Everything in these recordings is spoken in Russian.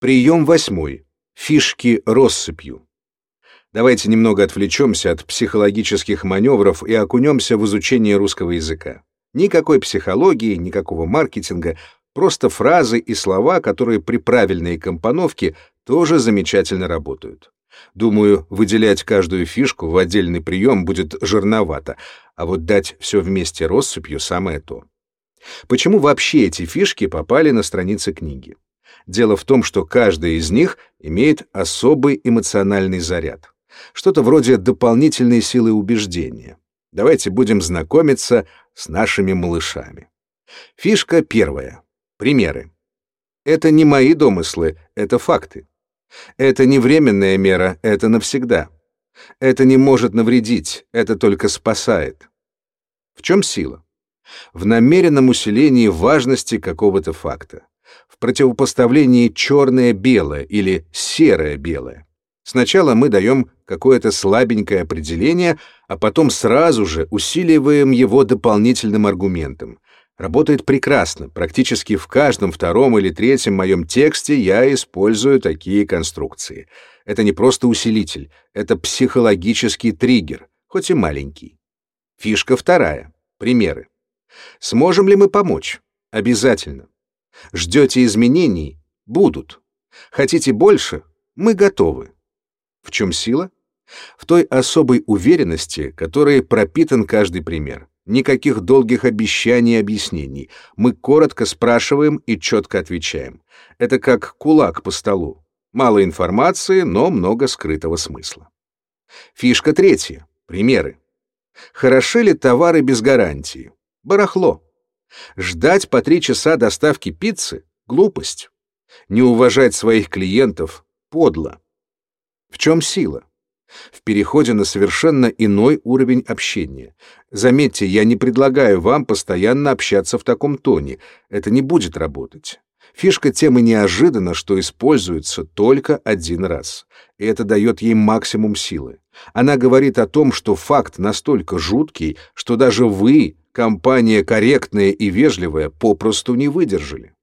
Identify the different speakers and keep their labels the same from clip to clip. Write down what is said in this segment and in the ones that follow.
Speaker 1: Прием восьмой. Фишки россыпью. Давайте немного отвлечемся от психологических маневров и окунемся в изучение русского языка. Никакой психологии, никакого маркетинга, просто фразы и слова, которые при правильной компоновке тоже замечательно работают. Думаю, выделять каждую фишку в отдельный прием будет жирновато, а вот дать все вместе россыпью самое то. Почему вообще эти фишки попали на страницы книги? Дело в том, что каждая из них имеет особый эмоциональный заряд. Что-то вроде дополнительной силы убеждения. Давайте будем знакомиться с нашими малышами. Фишка первая. Примеры. Это не мои домыслы, это факты. Это не временная мера, это навсегда. Это не может навредить, это только спасает. В чем сила? В намеренном усилении важности какого-то факта. В противопоставлении черное-белое или серое-белое. Сначала мы даем какое-то слабенькое определение, а потом сразу же усиливаем его дополнительным аргументом. Работает прекрасно. Практически в каждом втором или третьем моем тексте я использую такие конструкции. Это не просто усилитель, это психологический триггер, хоть и маленький. Фишка вторая. Примеры. Сможем ли мы помочь? Обязательно. Ждете изменений? Будут. Хотите больше? Мы готовы. В чем сила? В той особой уверенности, которой пропитан каждый пример. Никаких долгих обещаний и объяснений. Мы коротко спрашиваем и четко отвечаем. Это как кулак по столу. Мало информации, но много скрытого смысла. Фишка третья. Примеры. Хороши ли товары без гарантии? Барахло. Ждать по три часа доставки пиццы — глупость. Не уважать своих клиентов — подло. В чем сила? В переходе на совершенно иной уровень общения. Заметьте, я не предлагаю вам постоянно общаться в таком тоне. Это не будет работать. Фишка темы неожиданно, что используется только один раз. И это дает ей максимум силы. Она говорит о том, что факт настолько жуткий, что даже вы, компания корректная и вежливая, попросту не выдержали.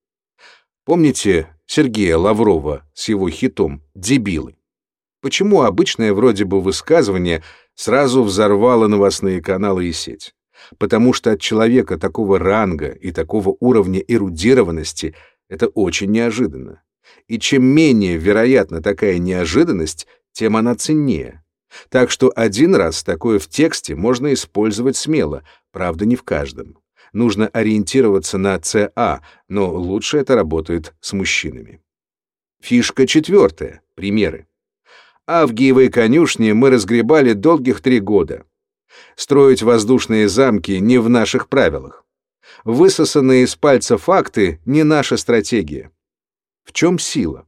Speaker 1: Помните Сергея Лаврова с его хитом «Дебилы»? Почему обычное вроде бы высказывание сразу взорвало новостные каналы и сеть? Потому что от человека такого ранга и такого уровня эрудированности это очень неожиданно. И чем менее вероятна такая неожиданность, тем она ценнее. Так что один раз такое в тексте можно использовать смело, правда, не в каждом. Нужно ориентироваться на ЦА, но лучше это работает с мужчинами. Фишка четвертая. Примеры. Авгиевой конюшни мы разгребали долгих три года. Строить воздушные замки не в наших правилах. Высосанные из пальца факты не наша стратегия. В чем сила?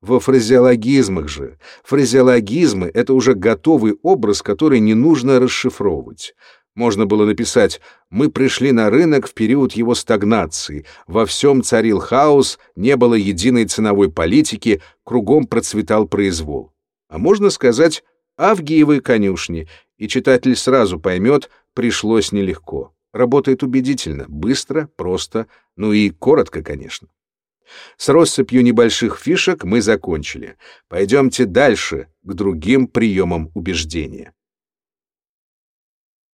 Speaker 1: Во фразеологизмах же. Фразеологизмы — это уже готовый образ, который не нужно расшифровывать. Можно было написать «Мы пришли на рынок в период его стагнации, во всем царил хаос, не было единой ценовой политики, кругом процветал произвол» а можно сказать «Авгиевы конюшни», и читатель сразу поймет, пришлось нелегко. Работает убедительно, быстро, просто, ну и коротко, конечно. С россыпью небольших фишек мы закончили. Пойдемте дальше, к другим приемам убеждения.